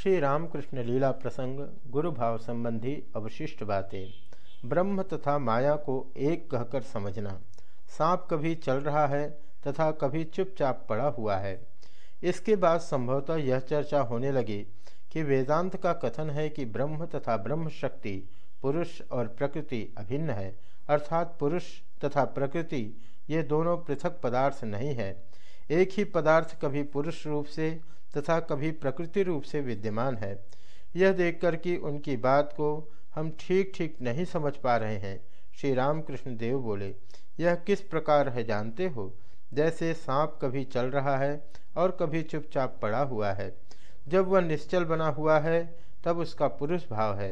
श्री रामकृष्ण लीला प्रसंग गुरु भाव संबंधी अवशिष्ट बातें। ब्रह्म तथा माया को एक कहकर समझना। सांप कभी चल रहा है तथा कभी चुपचाप पड़ा हुआ है। इसके बाद संभवतः यह चर्चा होने लगी कि वेदांत का कथन है कि ब्रह्म तथा ब्रह्म शक्ति पुरुष और प्रकृति अभिन्न है, अर्थात पुरुष तथा प्रकृति ये दोनों पृथक पदार्थ नहीं है। एक ही पदार्थ कभी पुरुष रूप से तथा कभी प्रकृति रूप से विद्यमान है। यह देखकर कि उनकी बात को हम ठीक ठीक नहीं समझ पा रहे हैं श्री रामकृष्ण देव बोले, यह किस प्रकार है जानते हो? जैसे सांप कभी चल रहा है और कभी चुपचाप पड़ा हुआ है। जब वह निश्चल बना हुआ है, तब उसका पुरुष भाव है।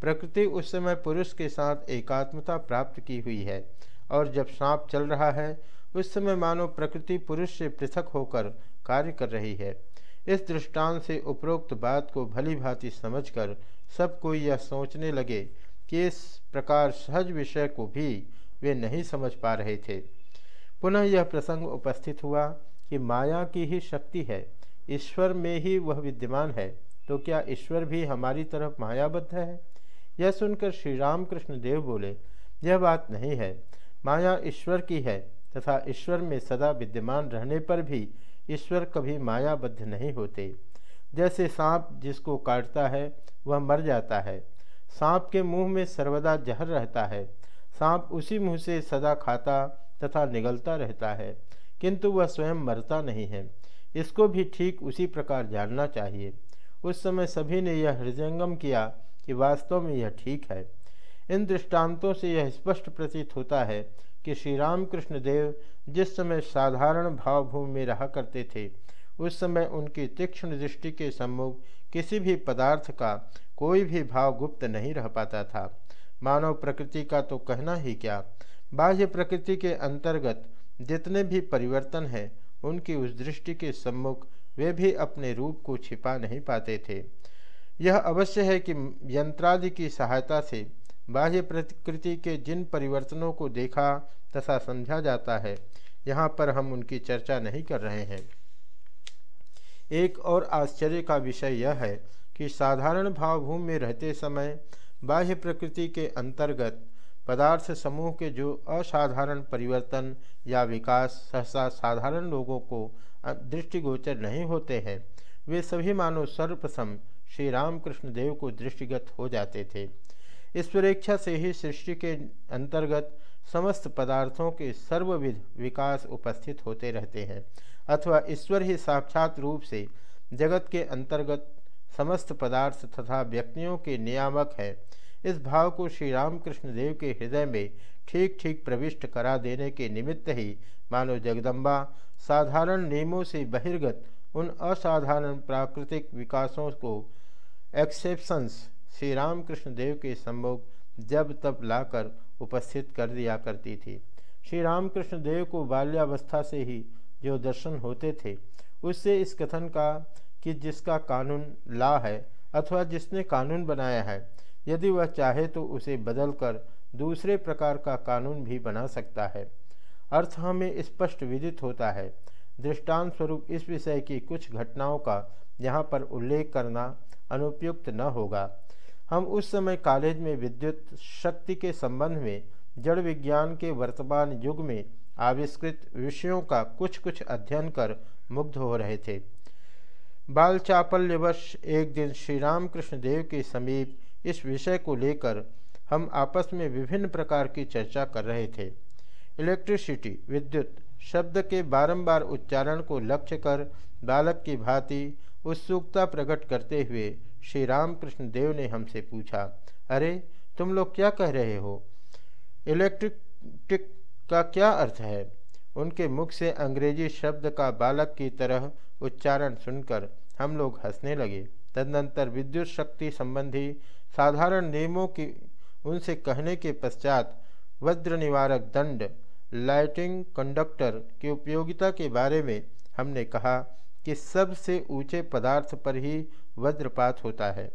प्रकृति उस समय पुरुष के साथ एकात्मता प्राप्त की हुई है और जब सांप चल रहा है, उस समय मानो प्रकृति पुरुष से पृथक होकर कार्य कर रही है। इस दृष्टांत से उपरोक्त बात को भली भांति समझकर सब कोई यह सोचने लगे कि इस प्रकार सहज विषय को भी वे नहीं समझ पा रहे थे। पुनः यह प्रसंग उपस्थित हुआ कि माया की ही शक्ति है। ईश्वर में ही वह विद्यमान है। तो क्या ईश्वर भी हमारी तरफ़ मायाबद्ध है? यह सुनकर श्री रामकृष्ण देव बोले, यह बात नहीं है। माया ईश्वर की है तथा ईश्वर में सदा विद्यमान रहने पर भी ईश्वर कभी मायाबद्ध नहीं होते। जैसे सांप जिसको काटता है, वह मर जाता है। सांप के मुँह में सर्वदा जहर रहता है। सांप उसी मुँह से सदा खाता तथा निगलता रहता है, किंतु वह स्वयं मरता नहीं है। इसको भी ठीक उसी प्रकार जानना चाहिए। उस समय सभी ने यह हृदयंगम किया कि वास्तव में यह ठीक है। इन दृष्टांतों से यह स्पष्ट प्रतीत होता है कि श्री रामकृष्ण देव जिस समय साधारण भावभूमि में रहा करते थे, उस समय उनकी तीक्ष्ण दृष्टि के सम्मुख किसी भी पदार्थ का कोई भी भाव गुप्त नहीं रह पाता था। मानव प्रकृति का तो कहना ही क्या? बाह्य प्रकृति के अंतर्गत जितने भी परिवर्तन हैं, उनकी उस दृष्टि के सम्मुख वे भी अपने रूप को छिपा नहीं पाते थे। यह अवश्य है कि यंत्रादि की सहायता से बाह्य प्रकृति के जिन परिवर्तनों को देखा तथा समझा जाता है, यहाँ पर हम उनकी चर्चा नहीं कर रहे हैं। एक और आश्चर्य का विषय यह है कि साधारण भावभूमि में रहते समय बाह्य प्रकृति के अंतर्गत पदार्थ समूह के जो असाधारण परिवर्तन या विकास सहसा साधारण लोगों को दृष्टिगोचर नहीं होते हैं, वे सभी मानो सर्वप्रथम श्री रामकृष्ण देव को दृष्टिगत हो जाते थे। ईश्वरेच्छा से ही सृष्टि के अंतर्गत समस्त पदार्थों के सर्वविध विकास उपस्थित होते रहते हैं, अथवा ईश्वर ही साक्षात रूप से जगत के अंतर्गत समस्त पदार्थ तथा व्यक्तियों के नियामक है। इस भाव को श्री रामकृष्ण देव के हृदय में ठीक ठीक प्रविष्ट करा देने के निमित्त ही मानो जगदम्बा साधारण नियमों से बहिर्गत उन असाधारण प्राकृतिक विकासों को एक्सेप्शंस श्री रामकृष्ण देव के सम्मुख जब तब लाकर उपस्थित कर दिया करती थी। श्री रामकृष्ण देव को बाल्यावस्था से ही जो दर्शन होते थे, उससे इस कथन का कि जिसका कानून ला है अथवा जिसने कानून बनाया है, यदि वह चाहे तो उसे बदलकर दूसरे प्रकार का कानून भी बना सकता है। अर्थ हमें स्पष्ट विदित होता है। दृष्टांत स्वरूप इस विषय की कुछ घटनाओं का यहाँ पर उल्लेख करना अनुपयुक्त न होगा। हम उस समय कॉलेज में विद्युत शक्ति के संबंध में, जड़ विज्ञान के वर्तमान युग में आविष्कृत विषयों का कुछ कुछ अध्ययन कर मुग्ध हो रहे थे। बाल चापल्यवश एक दिन श्री रामकृष्ण देव के समीप इस विषय को लेकर हम आपस में विभिन्न प्रकार की चर्चा कर रहे थे। इलेक्ट्रिसिटी, विद्युत शब्द के बारंबार उच्चारण को लक्ष्य कर बालक की भांति उत्सुकता प्रकट करते हुए श्री रामकृष्ण देव ने हमसे पूछा, अरे, तुम लोग क्या कह रहे हो? इलेक्ट्रिक का क्या अर्थ है? उनके मुख से अंग्रेज़ी शब्द का बालक की तरह उच्चारण सुनकर हम लोग हंसने लगे। तदनंतर विद्युत शक्ति संबंधी साधारण नियमों की, उनसे कहने के पश्चात वज्र निवारक दंड, लाइटिंग कंडक्टर की उपयोगिता के बारे में हमने कहा कि सबसे ऊँचे पदार्थ पर ही वज्रपात होता है।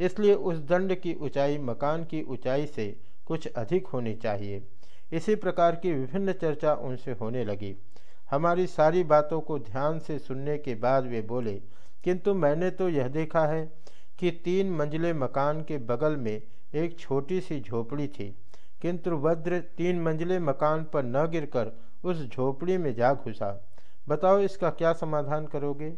इसलिए उस दंड की ऊंचाई, मकान की ऊंचाई से कुछ अधिक होनी चाहिए। इसी प्रकार की विभिन्न चर्चा उनसे होने लगी। हमारी सारी बातों को ध्यान से सुनने के बाद वे बोले, किंतु मैंने तो यह देखा है कि तीन मंजिले मकान के बगल में एक छोटी सी झोपड़ी थी। किंतु वज्र तीन मंजिले मकान पर न गिरकर उस झोपड़ी में जा घुसा। बताओ इसका क्या समाधान करोगे?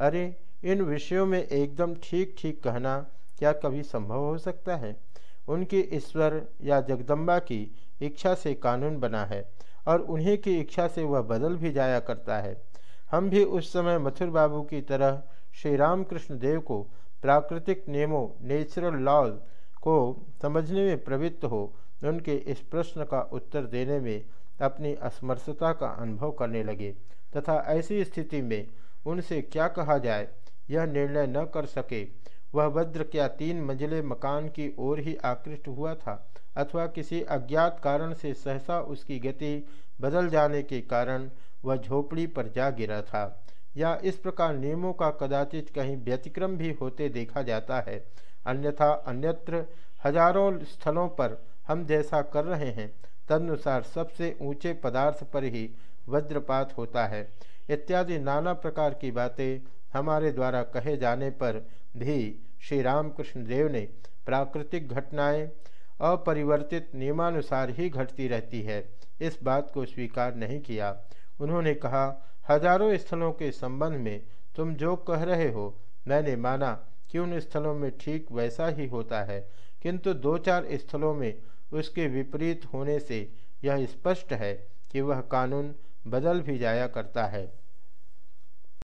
अरे, इन विषयों में एकदम ठीक ठीक कहना क्या कभी संभव हो सकता है? उनकी ईश्वर या जगदम्बा की इच्छा से कानून बना है और उन्हीं की इच्छा से वह बदल भी जाया करता है। हम भी उस समय मथुर बाबू की तरह श्री रामकृष्ण देव को प्राकृतिक नियमों नेचुरल लॉज को समझने में प्रवृत्त हो, उनके इस प्रश्न का उत्तर देने में अपनी असमर्थता का अनुभव करने लगे, तथा ऐसी स्थिति में उनसे क्या कहा जाए, यह निर्णय न कर सके। वह वज्र क्या तीन मंजिले मकान की ओर ही आकृष्ट हुआ था, अथवा किसी अज्ञात कारण से सहसा उसकी गति बदल जाने के कारण वह झोपड़ी पर जा गिरा था? या इस प्रकार नियमों का कदाचित कहीं व्यतिक्रम भी होते देखा जाता है? अन्यथा अन्यत्र हज़ारों स्थलों पर हम जैसा कर रहे हैं तदनुसार सबसे ऊँचे पदार्थ पर ही वज्रपात होता है। इत्यादि नाना प्रकार की बातें हमारे द्वारा कहे जाने पर भी श्री रामकृष्ण देव ने प्राकृतिक घटनाएँ, अपरिवर्तित नियमानुसार ही घटती रहती है। इस बात को स्वीकार नहीं किया। उन्होंने कहा, हज़ारों स्थलों के संबंध में तुम जो कह रहे हो, मैंने माना कि उन स्थलों में ठीक वैसा ही होता है। किंतु दो चार स्थलों में उसके विपरीत होने से यह स्पष्ट है कि वह कानून बदल भी जाया करता है।